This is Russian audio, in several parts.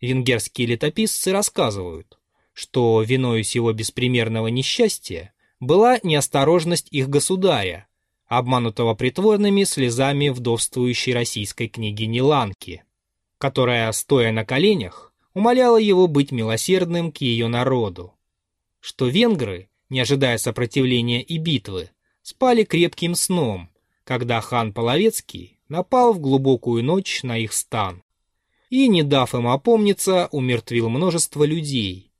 Венгерские летописцы рассказывают, что виною сего беспримерного несчастья была неосторожность их государя, обманутого притворными слезами вдовствующей российской княгини Ланки, которая, стоя на коленях, умоляла его быть милосердным к ее народу. Что венгры, не ожидая сопротивления и битвы, спали крепким сном, когда хан Половецкий напал в глубокую ночь на их стан и, не дав им опомниться, умертвил множество людей.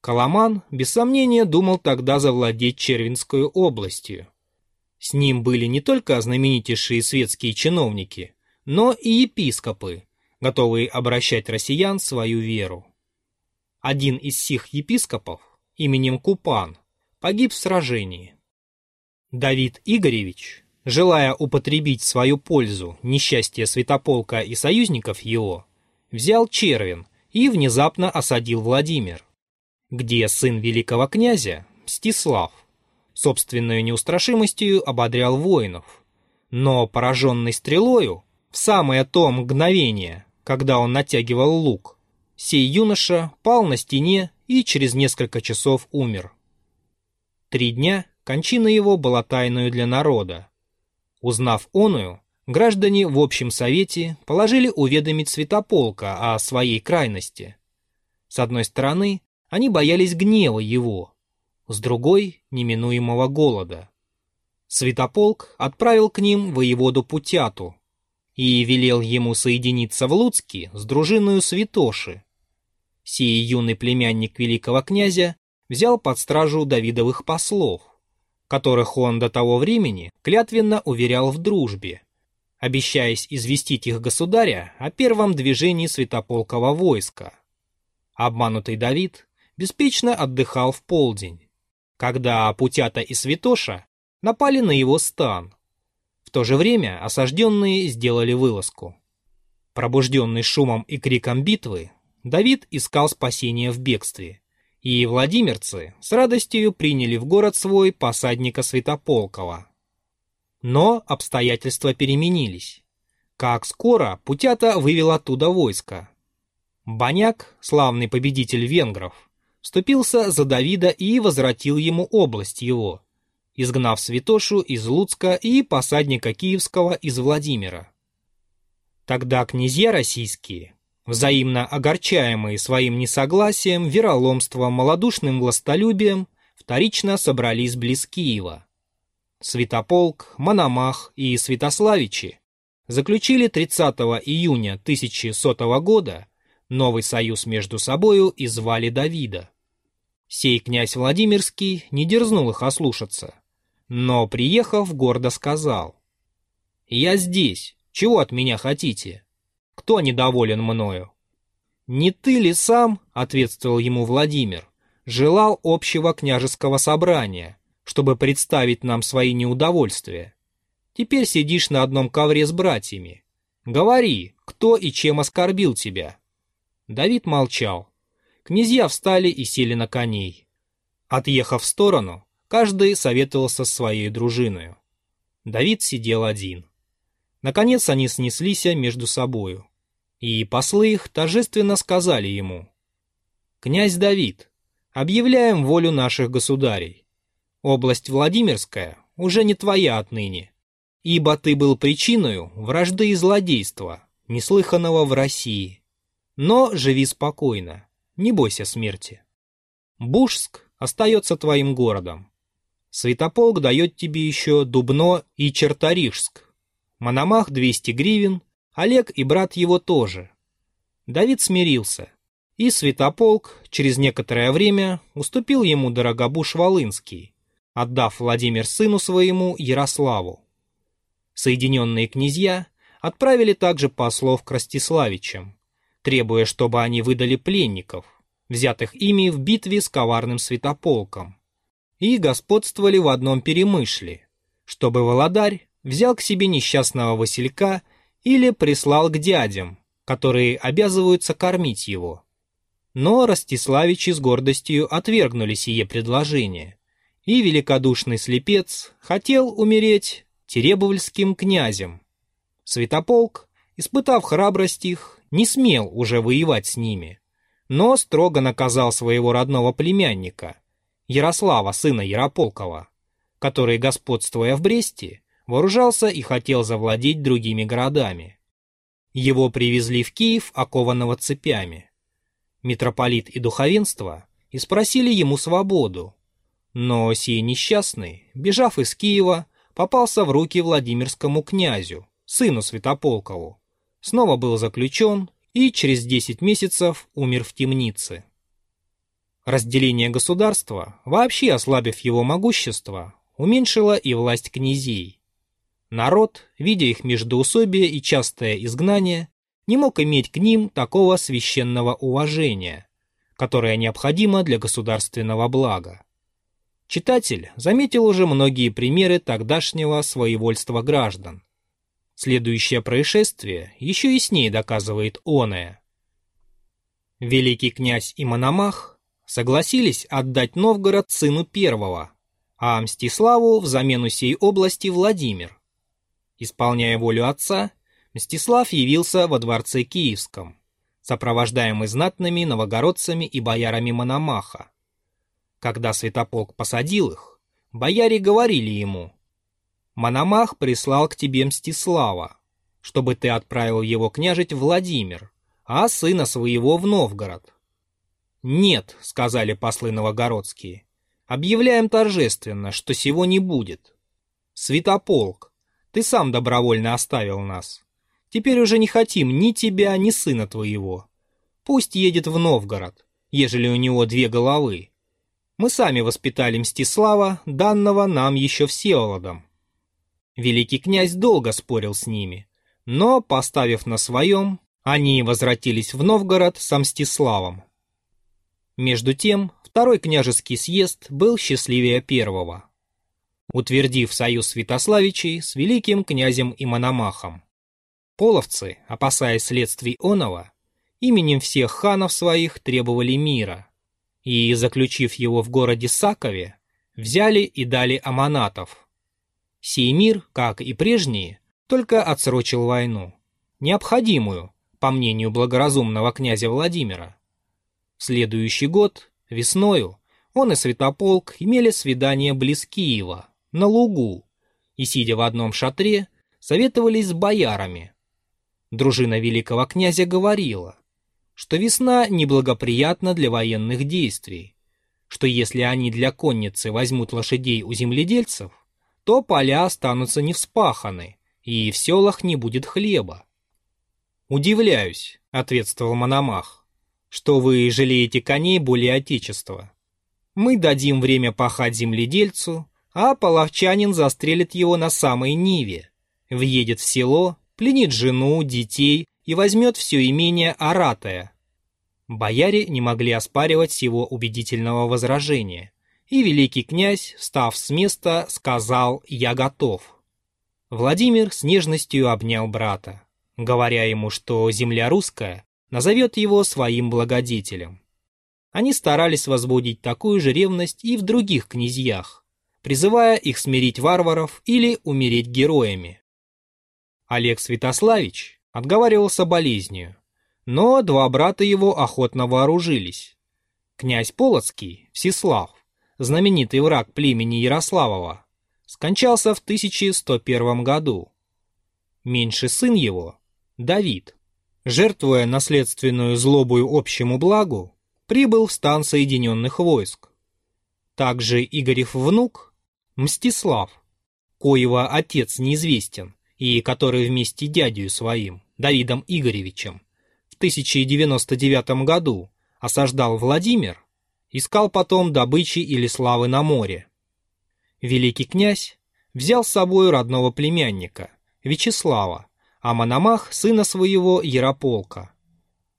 Коломан, без сомнения, думал тогда завладеть Червинской областью. С ним были не только знаменитейшие светские чиновники, но и епископы, готовые обращать россиян свою веру. Один из сих епископов, именем Купан, погиб в сражении. Давид Игоревич, желая употребить в свою пользу несчастье Святополка и союзников его, взял Червин и внезапно осадил Владимир, где сын великого князя, Мстислав, собственной неустрашимостью ободрял воинов. Но пораженный стрелою, в самое то мгновение, когда он натягивал лук, сей юноша пал на стене и через несколько часов умер. Три дня кончина его была тайною для народа. Узнав оную, граждане в общем совете положили уведомить Святополка о своей крайности. С одной стороны, они боялись гнева его, с другой — неминуемого голода. Святополк отправил к ним воеводу Путяту и велел ему соединиться в Луцке с дружиною Святоши. Сей юный племянник великого князя взял под стражу Давидовых послов, которых он до того времени клятвенно уверял в дружбе, обещаясь известить их государя о первом движении святополкова войска. Обманутый Давид беспечно отдыхал в полдень, когда Путята и Святоша напали на его стан. В то же время осажденные сделали вылазку. Пробужденный шумом и криком битвы, Давид искал спасения в бегстве, и владимирцы с радостью приняли в город свой посадника Святополкова. Но обстоятельства переменились. Как скоро Путята вывел оттуда войско. Баняк, славный победитель венгров, вступился за Давида и возвратил ему область его, изгнав Святошу из Луцка и посадника Киевского из Владимира. Тогда князья российские, взаимно огорчаемые своим несогласием, вероломством, малодушным властолюбием, вторично собрались близ Киева. Святополк, Мономах и Святославичи заключили 30 июня 1100 года новый союз между собою и звали Давида. Сей князь Владимирский не дерзнул их ослушаться, но, приехав, гордо сказал, «Я здесь, чего от меня хотите? Кто недоволен мною?» «Не ты ли сам, — ответствовал ему Владимир, — желал общего княжеского собрания, чтобы представить нам свои неудовольствия. Теперь сидишь на одном ковре с братьями. Говори, кто и чем оскорбил тебя». Давид молчал. Князья встали и сели на коней. Отъехав в сторону, каждый советовался с своей дружиною. Давид сидел один. Наконец они снеслись между собою. И послы их торжественно сказали ему, «Князь Давид, объявляем волю наших государей. Область Владимирская уже не твоя отныне, ибо ты был причиною вражды и злодейства, неслыханного в России. Но живи спокойно, не бойся смерти. Бужск остается твоим городом. Святополк дает тебе еще Дубно и Черторижск. Мономах 200 гривен, Олег и брат его тоже. Давид смирился, и Святополк через некоторое время уступил ему Дорогобуш Волынский, отдав Владимир сыну своему Ярославу. Соединенные князья отправили также послов к Ростиславичам, требуя, чтобы они выдали пленников, взятых ими в битве с коварным святополком, и господствовали в одном перемышле, чтобы Володарь взял к себе несчастного Василька или прислал к дядям, которые обязываются кормить его. Но Ростиславичи с гордостью отвергнули сие предложение – и великодушный слепец хотел умереть теребовальским князем. Святополк, испытав храбрость их, не смел уже воевать с ними, но строго наказал своего родного племянника, Ярослава, сына Ярополкова, который, господствуя в Бресте, вооружался и хотел завладеть другими городами. Его привезли в Киев, окованного цепями. Митрополит и духовенство и спросили ему свободу, но сей несчастный, бежав из Киева, попался в руки Владимирскому князю, сыну Святополкову, снова был заключен и через 10 месяцев умер в темнице. Разделение государства, вообще ослабив его могущество, уменьшило и власть князей. Народ, видя их междоусобие и частое изгнание, не мог иметь к ним такого священного уважения, которое необходимо для государственного блага. Читатель заметил уже многие примеры тогдашнего своевольства граждан. Следующее происшествие еще яснее доказывает оное. Великий князь и Мономах согласились отдать Новгород сыну первого, а Мстиславу взамен сей области Владимир. Исполняя волю отца, Мстислав явился во дворце Киевском, сопровождаемый знатными новогородцами и боярами Мономаха. Когда Святополк посадил их, бояре говорили ему, «Мономах прислал к тебе Мстислава, чтобы ты отправил его княжить Владимир, а сына своего в Новгород». «Нет», — сказали послы новогородские, — «объявляем торжественно, что сего не будет. Святополк, ты сам добровольно оставил нас. Теперь уже не хотим ни тебя, ни сына твоего. Пусть едет в Новгород, ежели у него две головы, мы сами воспитали Мстислава, данного нам еще Всеволодом. Великий князь долго спорил с ними, но, поставив на своем, они возвратились в Новгород с Мстиславом. Между тем, второй княжеский съезд был счастливее первого, утвердив союз Святославичей с великим князем и. Половцы, опасаясь следствий оного, именем всех ханов своих требовали мира – и, заключив его в городе Сакове, взяли и дали аманатов. Сей мир, как и прежние, только отсрочил войну, необходимую, по мнению благоразумного князя Владимира. В следующий год, весною, он и Святополк имели свидание близ Киева, на лугу, и, сидя в одном шатре, советовались с боярами. Дружина великого князя говорила, что весна неблагоприятна для военных действий, что если они для конницы возьмут лошадей у земледельцев, то поля останутся невспаханы, и в селах не будет хлеба. «Удивляюсь», — ответствовал Мономах, — «что вы жалеете коней более отечества. Мы дадим время пахать земледельцу, а половчанин застрелит его на самой Ниве, въедет в село, пленит жену, детей и возьмет все имение Аратая. Бояре не могли оспаривать его убедительного возражения, и великий князь, встав с места, сказал «Я готов». Владимир с нежностью обнял брата, говоря ему, что земля русская назовет его своим благодетелем. Они старались возбудить такую же ревность и в других князьях, призывая их смирить варваров или умереть героями. Олег Святославич отговаривался болезнью, но два брата его охотно вооружились. Князь Полоцкий, Всеслав, знаменитый враг племени Ярославова, скончался в 1101 году. Меньший сын его, Давид, жертвуя наследственную злобую общему благу, прибыл в стан Соединенных войск. Также Игорев внук, Мстислав, коего отец неизвестен, и который вместе дядю своим, Давидом Игоревичем, в 1099 году осаждал Владимир, искал потом добычи или славы на море. Великий князь взял с собой родного племянника, Вячеслава, а Мономах – сына своего Ярополка.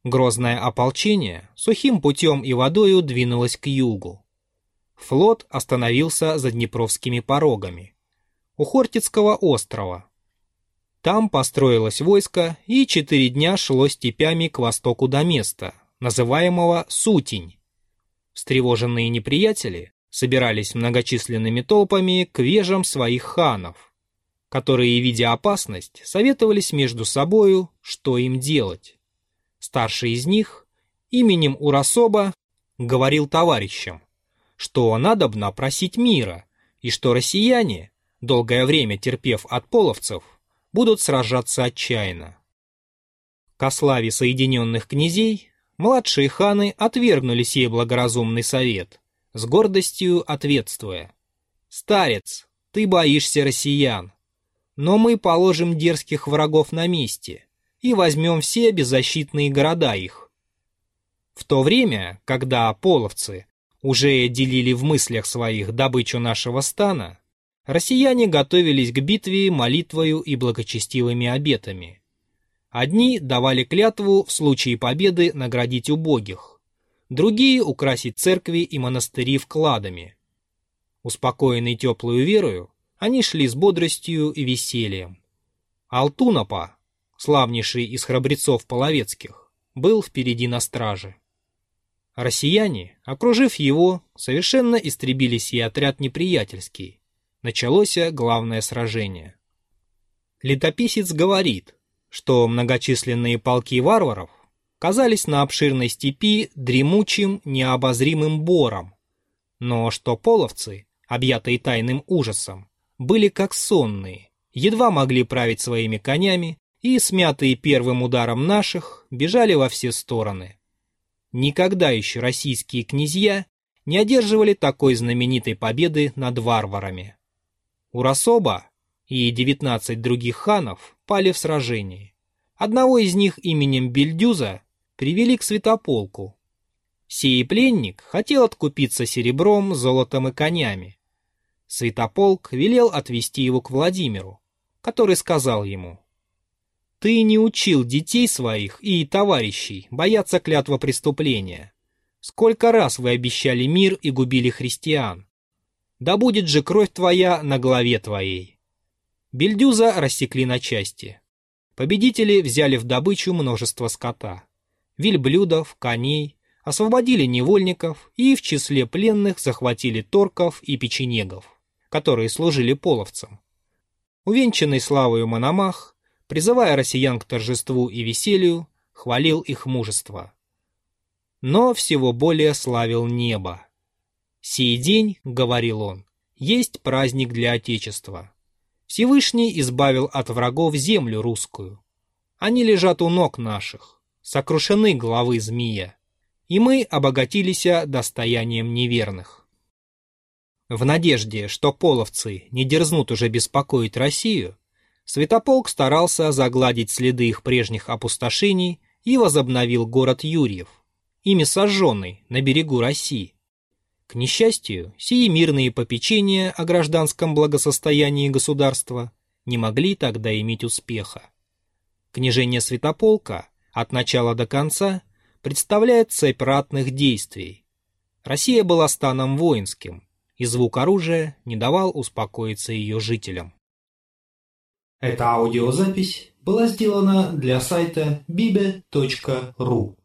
Грозное ополчение сухим путем и водою двинулось к югу. Флот остановился за Днепровскими порогами. У Хортицкого острова, там построилось войско и четыре дня шло степями к востоку до места, называемого Сутень. Встревоженные неприятели собирались многочисленными толпами к вежам своих ханов, которые, видя опасность, советовались между собою, что им делать. Старший из них, именем Урасоба, говорил товарищам, что надобно просить мира, и что россияне, долгое время терпев от половцев, будут сражаться отчаянно. Ко славе Соединенных Князей младшие ханы отвергнули сей благоразумный совет, с гордостью ответствуя. «Старец, ты боишься россиян, но мы положим дерзких врагов на месте и возьмем все беззащитные города их». В то время, когда половцы уже делили в мыслях своих добычу нашего стана, россияне готовились к битве молитвою и благочестивыми обетами. Одни давали клятву в случае победы наградить убогих, другие — украсить церкви и монастыри вкладами. Успокоенный теплую верою, они шли с бодростью и весельем. Алтунапа, славнейший из храбрецов половецких, был впереди на страже. Россияне, окружив его, совершенно истребили сей отряд неприятельский. Началось главное сражение. Летописец говорит, что многочисленные полки варваров казались на обширной степи дремучим, необозримым бором, но что половцы, объятые тайным ужасом, были как сонные, едва могли править своими конями и, смятые первым ударом наших, бежали во все стороны. Никогда еще российские князья не одерживали такой знаменитой победы над варварами. Урасоба и 19 других ханов пали в сражении. Одного из них именем Бельдюза привели к святополку. Сей пленник хотел откупиться серебром, золотом и конями. Святополк велел отвести его к Владимиру, который сказал ему, ты не учил детей своих и товарищей бояться клятва преступления. Сколько раз вы обещали мир и губили христиан? Да будет же кровь твоя на голове твоей. Бельдюза рассекли на части. Победители взяли в добычу множество скота. Вильблюдов, коней, освободили невольников и в числе пленных захватили торков и печенегов, которые служили половцам. Увенчанный славою Мономах призывая россиян к торжеству и веселью, хвалил их мужество. Но всего более славил небо. «Сей день, — говорил он, — есть праздник для Отечества. Всевышний избавил от врагов землю русскую. Они лежат у ног наших, сокрушены головы змея, и мы обогатились достоянием неверных». В надежде, что половцы не дерзнут уже беспокоить Россию, Святополк старался загладить следы их прежних опустошений и возобновил город Юрьев, ими сожженный на берегу России. К несчастью, сии мирные попечения о гражданском благосостоянии государства не могли тогда иметь успеха. Княжение Святополка от начала до конца представляет цепь ратных действий. Россия была станом воинским, и звук оружия не давал успокоиться ее жителям. Эта аудиозапись была сделана для сайта bibe.ru.